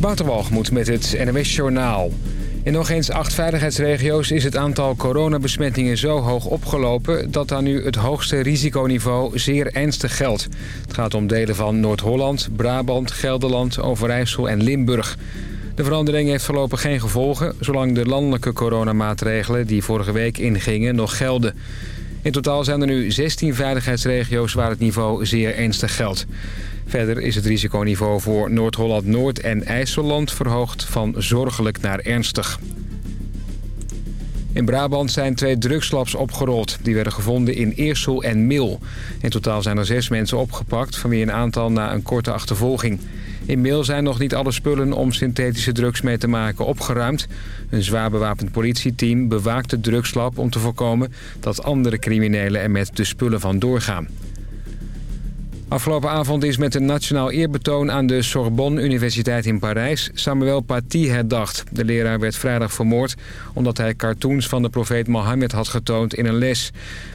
Waterwalgemoed met het NWS Journaal. In nog eens acht veiligheidsregio's is het aantal coronabesmettingen zo hoog opgelopen... dat daar nu het hoogste risiconiveau zeer ernstig geldt. Het gaat om delen van Noord-Holland, Brabant, Gelderland, Overijssel en Limburg. De verandering heeft voorlopig geen gevolgen... zolang de landelijke coronamaatregelen die vorige week ingingen nog gelden. In totaal zijn er nu 16 veiligheidsregio's waar het niveau zeer ernstig geldt. Verder is het risiconiveau voor Noord-Holland-Noord en IJsseland verhoogd van zorgelijk naar ernstig. In Brabant zijn twee drugslabs opgerold. Die werden gevonden in Eersel en Mil. In totaal zijn er zes mensen opgepakt, van wie een aantal na een korte achtervolging. In Mil zijn nog niet alle spullen om synthetische drugs mee te maken opgeruimd. Een zwaar bewapend politieteam bewaakt de drugslab om te voorkomen... dat andere criminelen er met de spullen van doorgaan. Afgelopen avond is met een nationaal eerbetoon aan de Sorbonne Universiteit in Parijs Samuel Paty herdacht. De leraar werd vrijdag vermoord omdat hij cartoons van de profeet Mohammed had getoond in een les.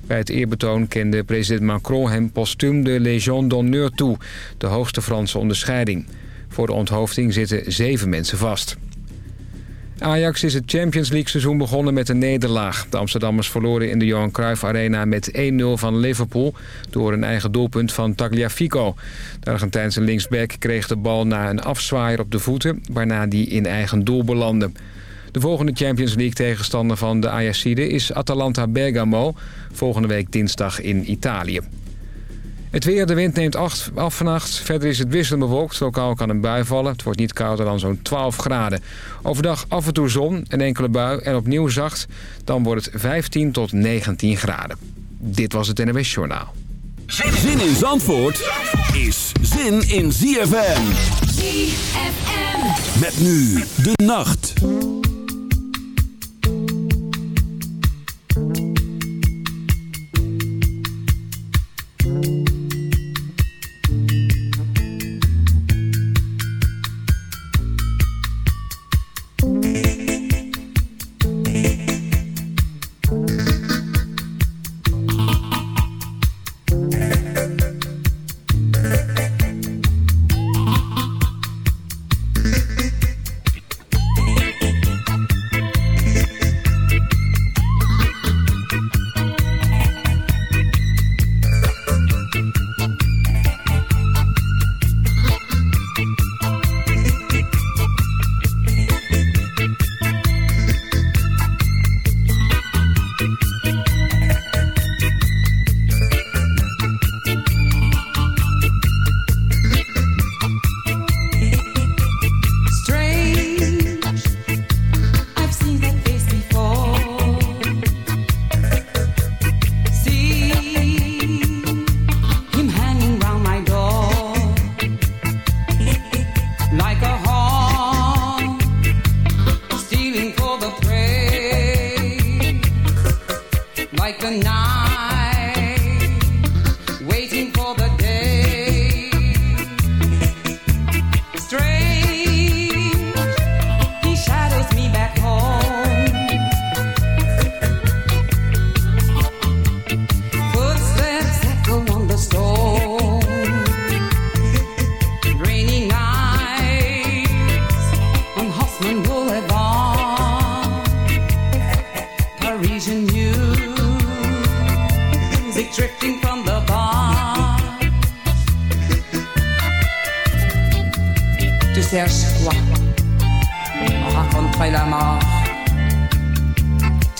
Bij het eerbetoon kende president Macron hem postuum de Légion d'honneur toe, de hoogste Franse onderscheiding. Voor de onthoofding zitten zeven mensen vast. Ajax is het Champions League seizoen begonnen met een nederlaag. De Amsterdammers verloren in de Johan Cruijff Arena met 1-0 van Liverpool... door een eigen doelpunt van Tagliafico. De Argentijnse linksback kreeg de bal na een afzwaaier op de voeten... waarna die in eigen doel belandde. De volgende Champions League tegenstander van de Ajaxide is Atalanta Bergamo... volgende week dinsdag in Italië. Het weer, de wind neemt af vannacht. Verder is het wisselend bewolkt. Lokaal kan een bui vallen. Het wordt niet kouder dan zo'n 12 graden. Overdag af en toe zon, een enkele bui en opnieuw zacht. Dan wordt het 15 tot 19 graden. Dit was het NWS Journaal. Zin in Zandvoort is zin in ZFM. ZFM. Met nu de nacht.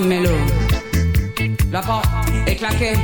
Mélo. La porte est claquée,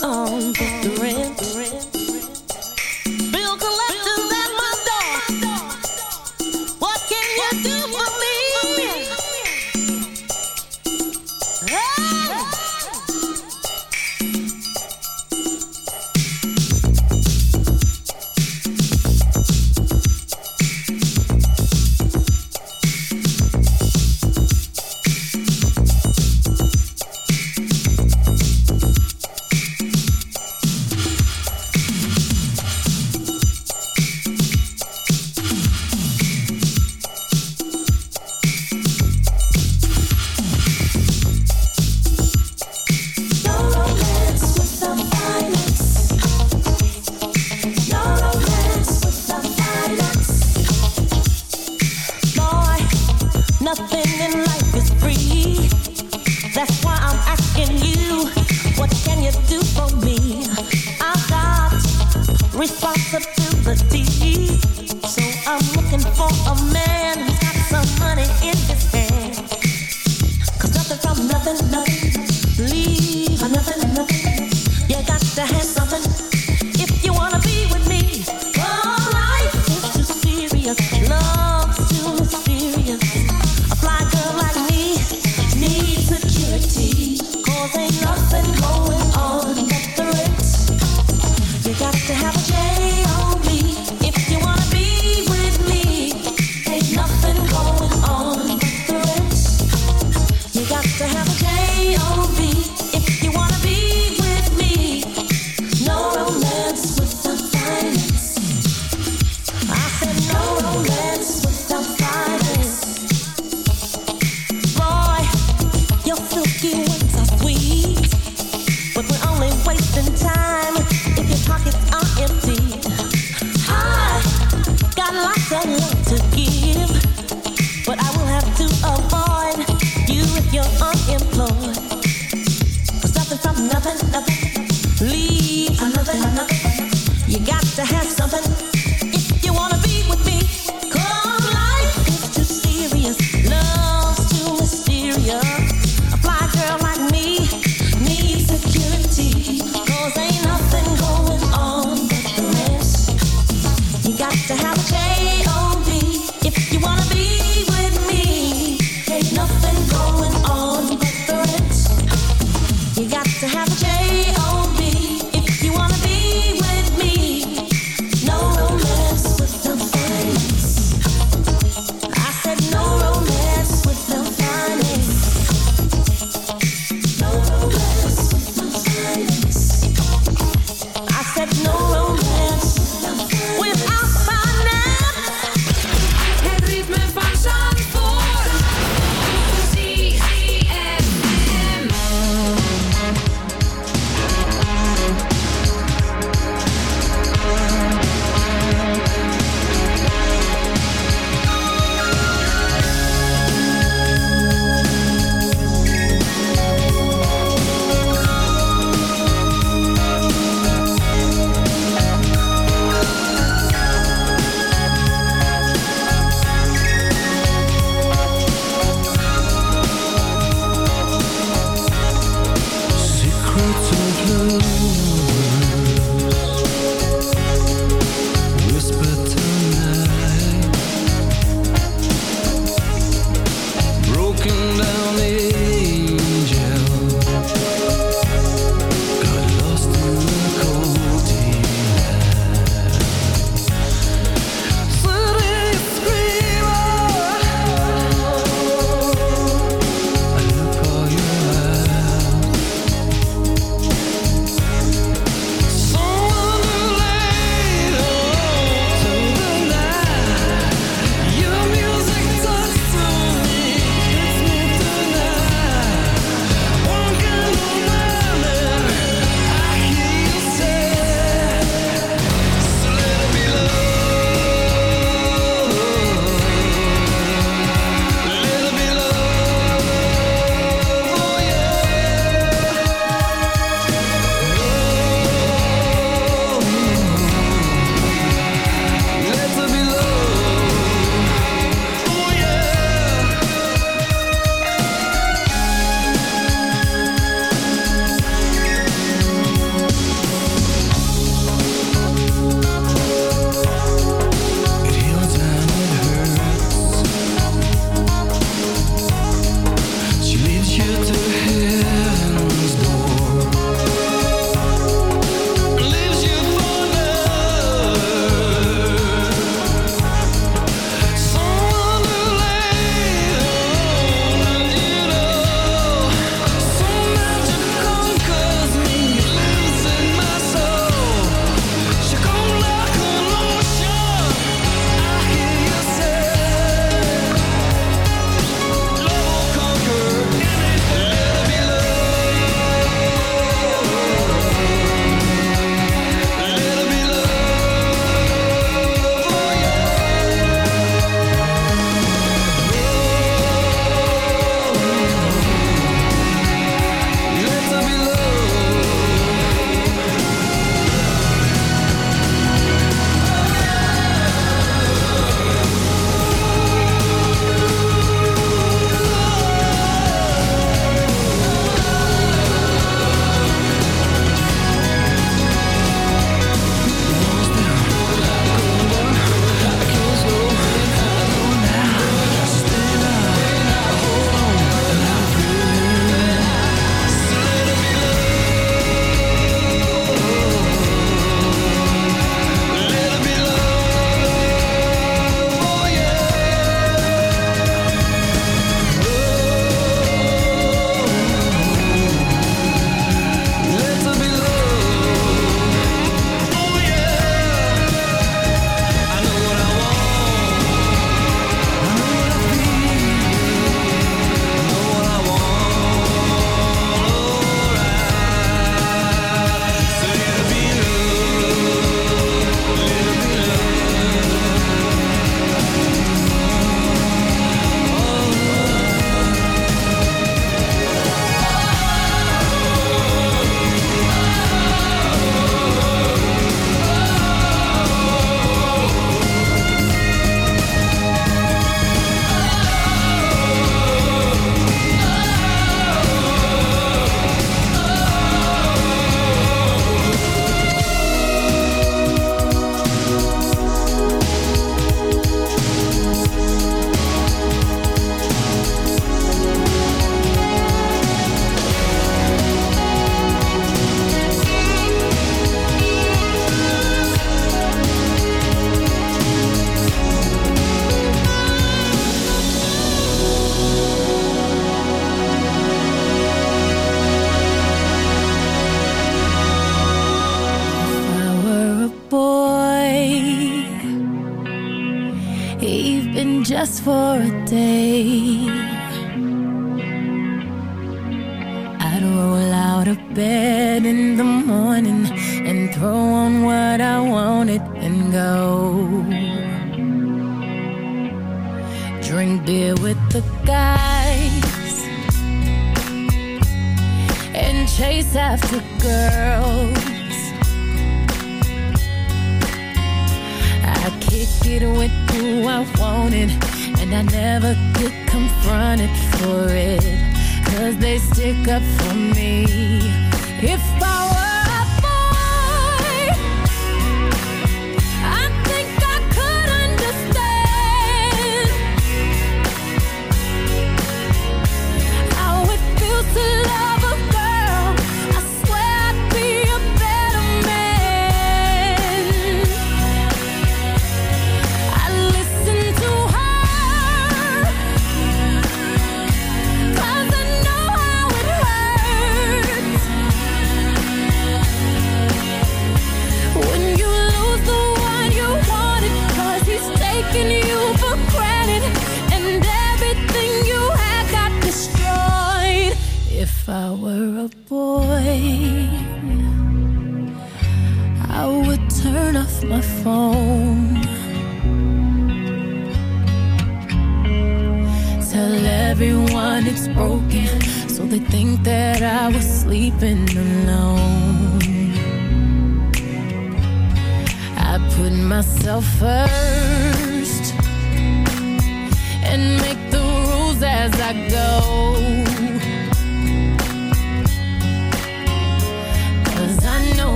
But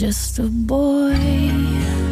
just a boy.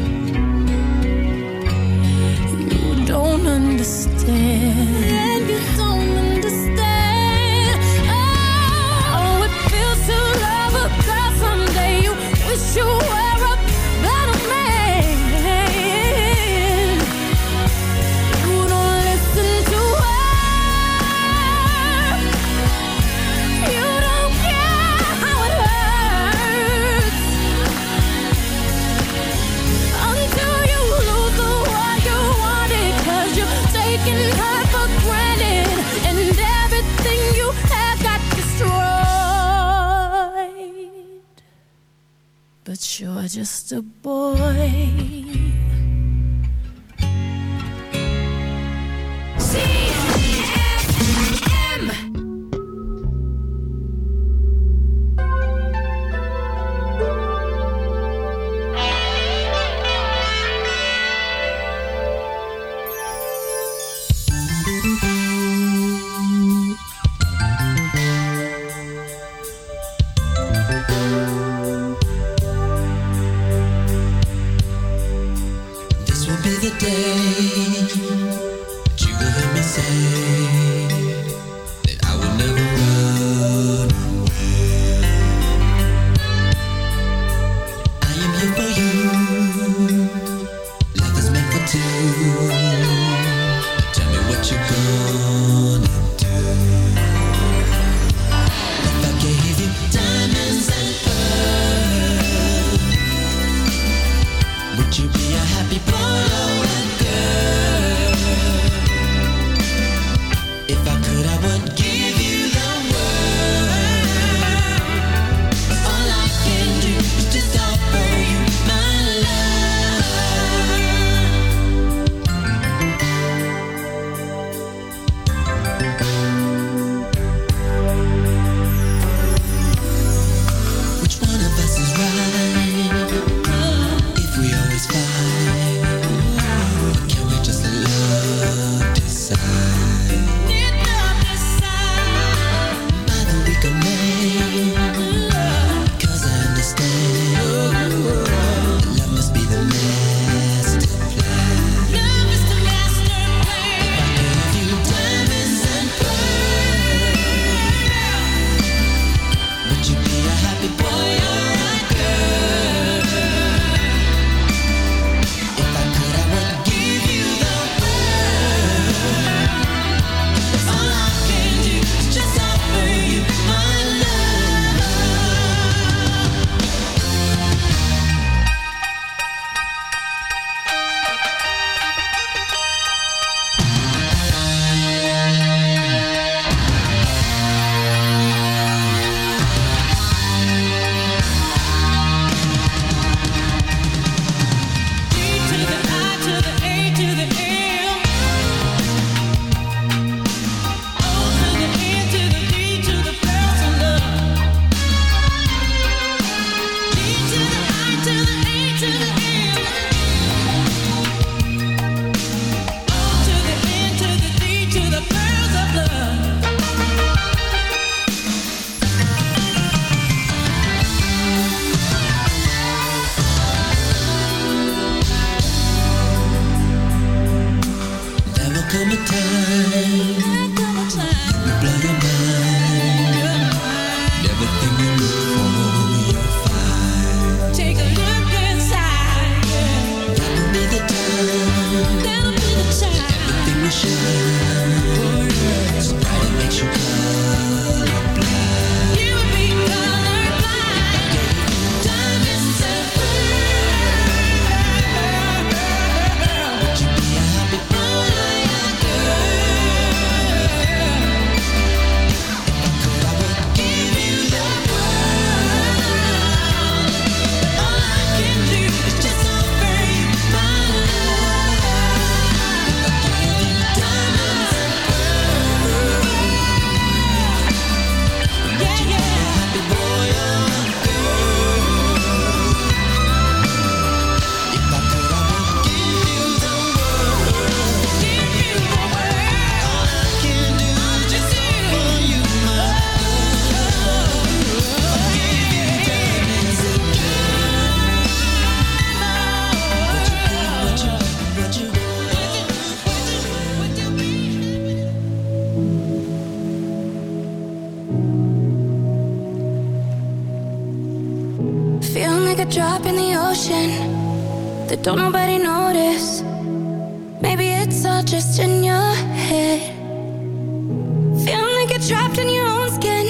trapped in your own skin.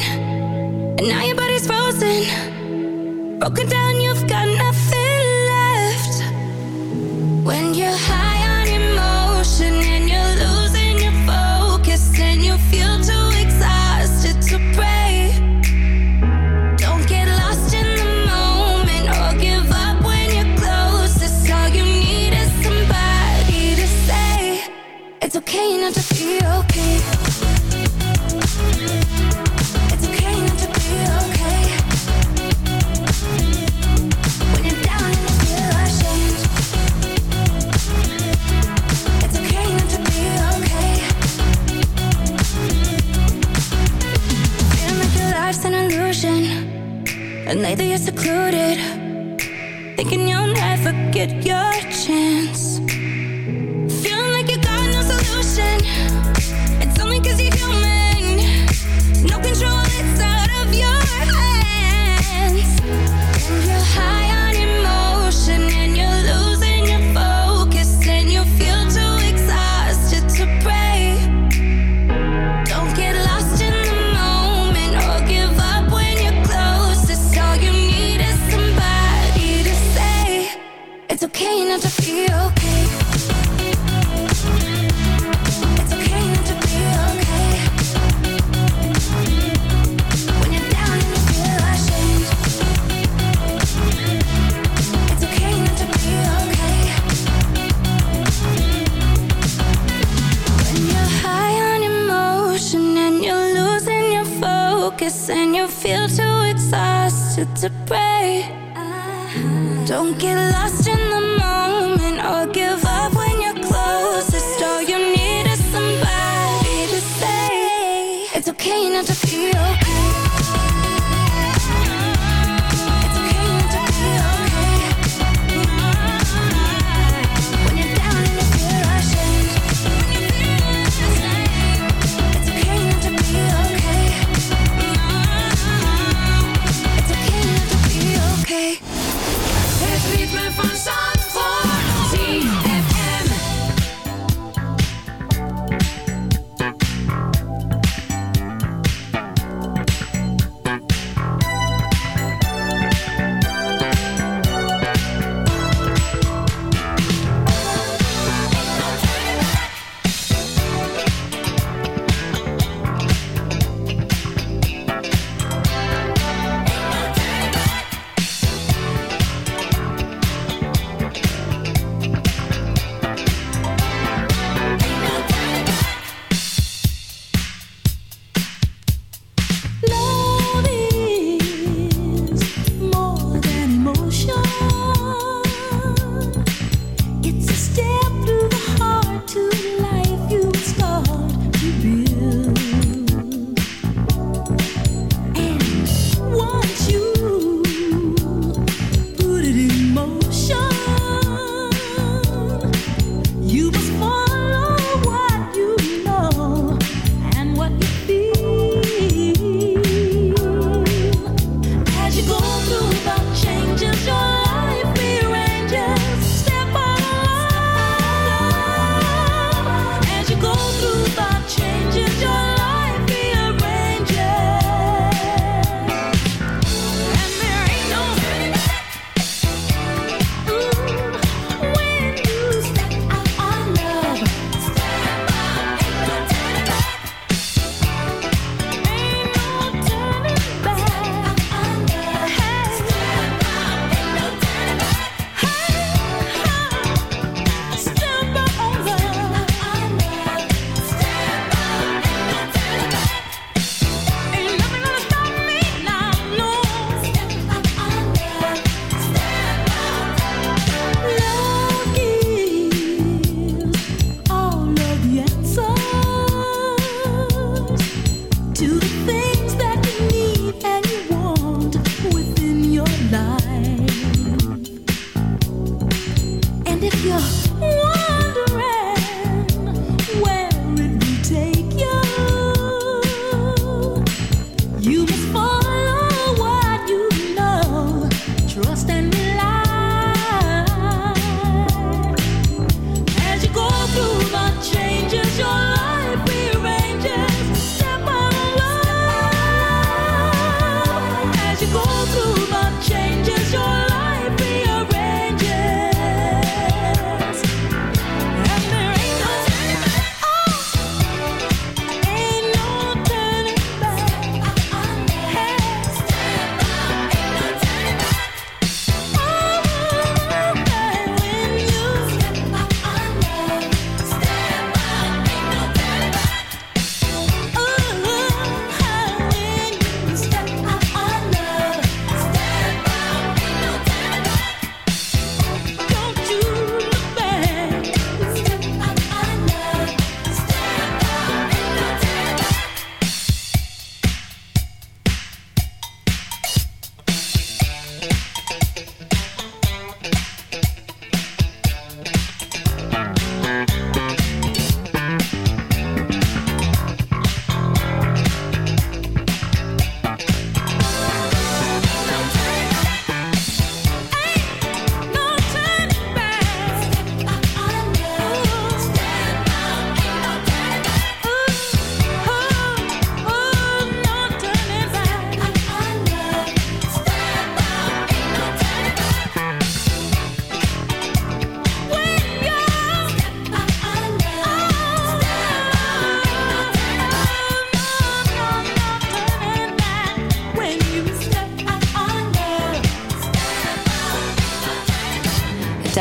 And now your body's frozen. Broken down, you've got nothing left. When you're high You're secluded. Thinking you'll never get your to pray. Don't get lost in the moment or give up when you're closest. All you need is somebody to say it's okay not to feel.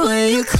the way you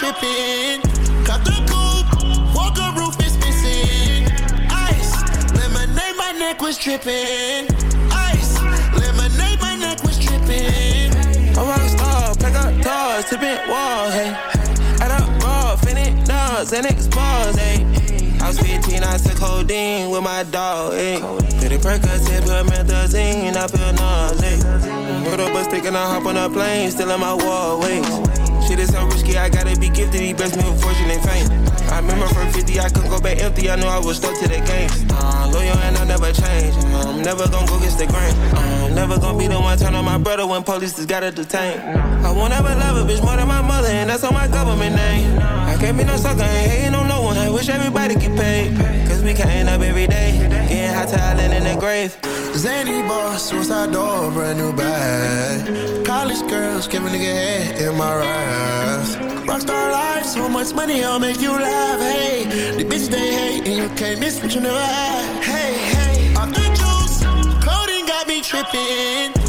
Tripping. Cut the coupe, walker roof is missing. Ice, lemonade, my neck was tripping. Ice, lemonade, my neck was tripping. A rock star, pack up doors, tipping walls, hey. Add up raw, finish dogs, and expose, hey. I was 15, I took codeine with my dog, hey. Pretty Percocet, put methazine, I feel nauseous. Put up a stick and I hop on a plane, still in my wall, wait. Is so risky, I gotta be gifted, he blessed me with fortune and fame. I remember from 50, I couldn't go back empty, I knew I was stuck to the game. Uh, loyal and I never change, I'm never gonna go against the grain. I'm never gonna be the one turn on my brother when police just gotta detain. I won't ever love a bitch more than my mother, and that's on my government name. I can't be no sucker, ain't hating on no one, I wish everybody get paid. Cause we can't up every day, getting hot talent in the grave. Zany boss, suicide door, brand new bag. College girls give a nigga head in my raps. Rockstar life, so much money, I'll make you laugh. Hey, the bitch they hate, and you can't miss what you never had. Hey, hey, off the juice, coding got me tripping.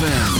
ZFM.